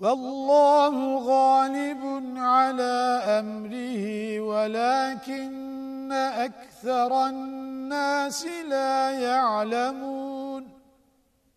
والله غالب على أمره ولكن أكثر الناس لا يعلمون.